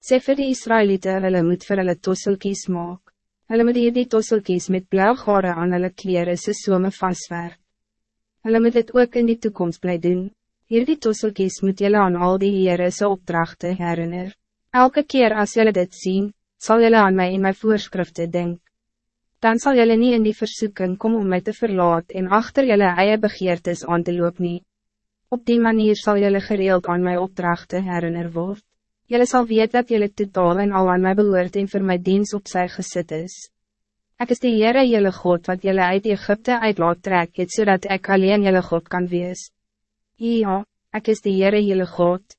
Sê vir die Israëlieten, hulle moet vir hulle tosselkies maak. Hulle moet hier die tosselkies met blauw gare aan hulle kleren se somme vastwerk. Hulle moet dit ook in die toekomst blij doen. Hier die tosselkies moet julle aan al die Heere se opdrachten herinner. Elke keer als jullie dit zien, zal jullie aan mij in mijn voorschriften denken. Dan zal jullie niet in die verzoeken komen om mij te verlaten en achter jullie eie begeertes aan te loop nie. Op die manier zal jullie gereeld aan mijn opdrachten herinner worden. Jullie zal weten dat jullie totaal en al aan mij behoort en voor mijn dienst op zij gezet is. Ik is de Heere jullie God wat jullie uit Egypte uit laat trek het, zodat ik alleen jullie God kan wees. Ja, ik is de Heere jullie God.